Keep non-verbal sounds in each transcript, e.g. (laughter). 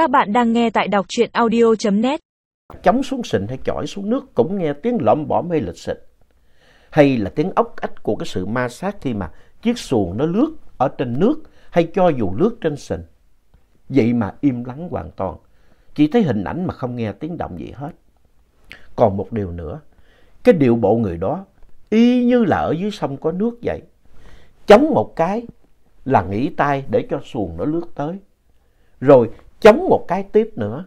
Các bạn đang nghe tại đọc truyện audio.net. Chống xuống sình hay chỏi xuống nước cũng nghe tiếng lõm bõm hay lịch xịch. Hay là tiếng ốc ách của cái sự ma sát khi mà chiếc xuồng nó lướt ở trên nước hay cho dù lướt trên sình. Vậy mà im lắng hoàn toàn. Chỉ thấy hình ảnh mà không nghe tiếng động gì hết. Còn một điều nữa, cái điệu bộ người đó y như là ở dưới sông có nước vậy. Chống một cái là nghỉ tay để cho xuồng nó lướt tới. Rồi chống một cái tiếp nữa.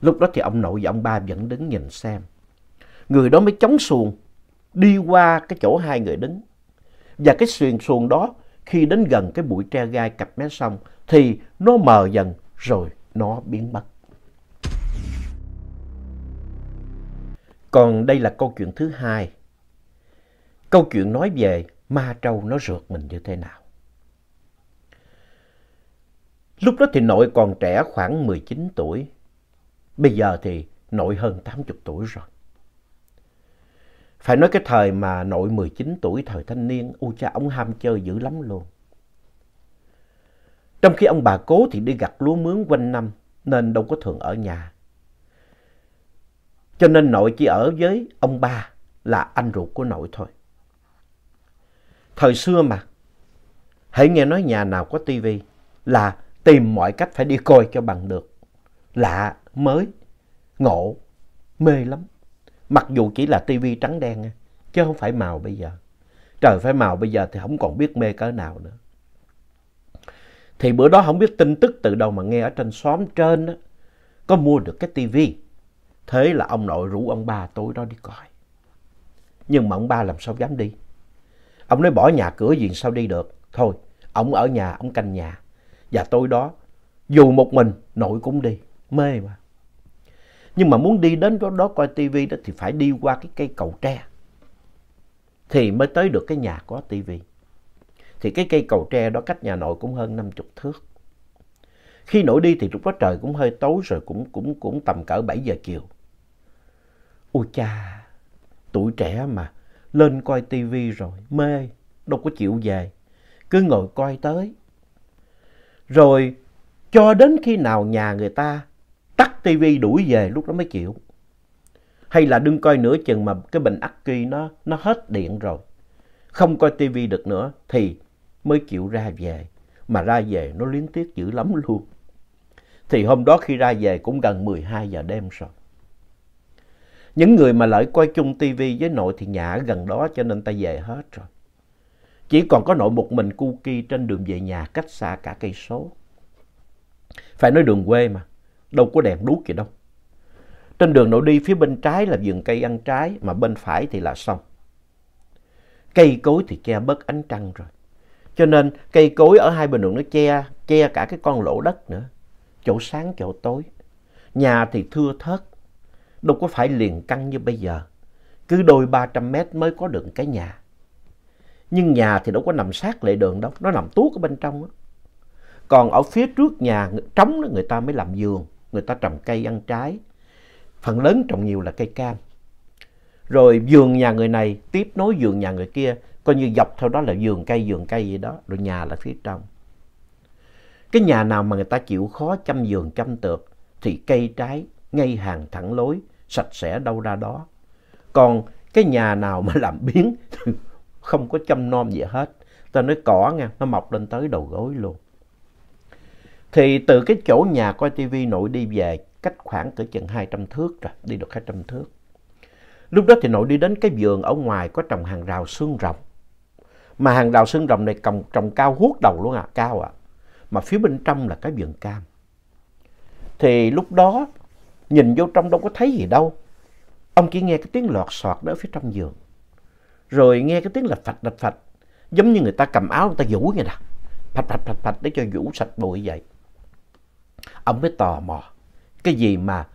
Lúc đó thì ông nội và ông ba vẫn đứng nhìn xem. Người đó mới chống xuồng, đi qua cái chỗ hai người đứng. Và cái xuyền xuồng đó, khi đến gần cái bụi tre gai cặp mé sông, thì nó mờ dần, rồi nó biến mất. Còn đây là câu chuyện thứ hai. Câu chuyện nói về ma trâu nó rượt mình như thế nào. Lúc đó thì nội còn trẻ khoảng 19 tuổi. Bây giờ thì nội hơn 80 tuổi rồi. Phải nói cái thời mà nội 19 tuổi, thời thanh niên, u cha ông ham chơi dữ lắm luôn. Trong khi ông bà cố thì đi gặt lúa mướn quanh năm nên đâu có thường ở nhà. Cho nên nội chỉ ở với ông ba là anh ruột của nội thôi. Thời xưa mà, hãy nghe nói nhà nào có tivi là tìm mọi cách phải đi coi cho bằng được. Lạ, mới, ngộ, mê lắm. Mặc dù chỉ là tivi trắng đen, chứ không phải màu bây giờ. Trời phải màu bây giờ thì không còn biết mê cỡ nào nữa. Thì bữa đó không biết tin tức từ đâu mà nghe ở trên xóm trên đó, có mua được cái tivi. Thế là ông nội rủ ông ba tối đó đi coi. Nhưng mà ông ba làm sao dám đi. Ông nói bỏ nhà cửa gì sao đi được. Thôi, ông ở nhà, ông canh nhà. Và tối đó, dù một mình, nội cũng đi. Mê mà. Nhưng mà muốn đi đến chỗ đó coi tivi đó thì phải đi qua cái cây cầu tre. Thì mới tới được cái nhà có tivi. Thì cái cây cầu tre đó cách nhà nội cũng hơn 50 thước. Khi nội đi thì lúc đó trời cũng hơi tối rồi cũng, cũng, cũng tầm cỡ 7 giờ chiều. Ôi cha, tuổi trẻ mà lên coi tivi rồi, mê, đâu có chịu về. Cứ ngồi coi tới. Rồi cho đến khi nào nhà người ta tắt tivi đuổi về lúc đó mới chịu. Hay là đừng coi nửa chừng mà cái bình ắc kỳ nó, nó hết điện rồi. Không coi tivi được nữa thì mới chịu ra về. Mà ra về nó liên tiếc dữ lắm luôn. Thì hôm đó khi ra về cũng gần 12 giờ đêm rồi. Những người mà lại coi chung tivi với nội thì nhà gần đó cho nên ta về hết rồi. Chỉ còn có nội một mình cu ki trên đường về nhà cách xa cả cây số. Phải nói đường quê mà, đâu có đèn đuốc gì đâu. Trên đường nội đi phía bên trái là vườn cây ăn trái mà bên phải thì là sông. Cây cối thì che bớt ánh trăng rồi. Cho nên cây cối ở hai bên đường nó che, che cả cái con lỗ đất nữa. Chỗ sáng chỗ tối. Nhà thì thưa thớt. Đâu có phải liền căn như bây giờ. Cứ đôi ba trăm mét mới có được cái nhà. Nhưng nhà thì đâu có nằm sát lệ đường đâu. Nó nằm tuốt ở bên trong. Đó. Còn ở phía trước nhà trống đó người ta mới làm giường Người ta trồng cây ăn trái. Phần lớn trồng nhiều là cây cam. Rồi giường nhà người này tiếp nối giường nhà người kia. Coi như dọc theo đó là vườn cây, vườn cây gì đó. Rồi nhà là phía trong. Cái nhà nào mà người ta chịu khó chăm vườn, chăm tược thì cây trái ngay hàng thẳng lối, sạch sẽ đâu ra đó. Còn cái nhà nào mà (laughs) làm biến không có chăm nom gì hết. Ta nói cỏ nha, nó mọc lên tới đầu gối luôn. Thì từ cái chỗ nhà coi tivi nội đi về cách khoảng cỡ chừng 200 thước rồi, đi được 200 thước. Lúc đó thì nội đi đến cái vườn ở ngoài có trồng hàng rào xương rồng. Mà hàng rào xương rồng này trồng, trồng cao hút đầu luôn à, cao à. Mà phía bên trong là cái vườn cam. Thì lúc đó nhìn vô trong đâu có thấy gì đâu. Ông chỉ nghe cái tiếng lọt sọt đó ở phía trong vườn. Rồi nghe cái tiếng lạch phạch lạch phạch. Giống như người ta cầm áo người ta vũ vậy nè. Phạch phạch phạch phạch để cho vũ sạch bụi vậy. Ông mới tò mò. Cái gì mà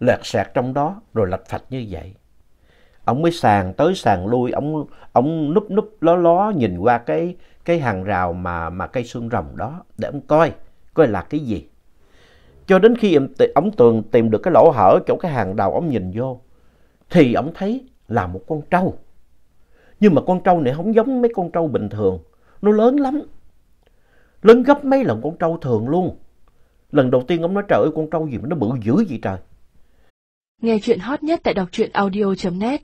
lẹt sẹt trong đó rồi lạch phạch như vậy. Ông mới sàn tới sàn lui. Ông, ông núp núp ló ló nhìn qua cái, cái hàng rào mà, mà cây xương rồng đó. Để ông coi. Coi là cái gì. Cho đến khi ông Tường tìm được cái lỗ hở chỗ cái hàng đầu ông nhìn vô. Thì ông thấy là một con trâu. Nhưng mà con trâu này không giống mấy con trâu bình thường. Nó lớn lắm. Lớn gấp mấy lần con trâu thường luôn. Lần đầu tiên ông nói, trời ơi, con trâu gì mà nó bự dữ vậy trời. Nghe chuyện hot nhất tại đọc truyện audio.net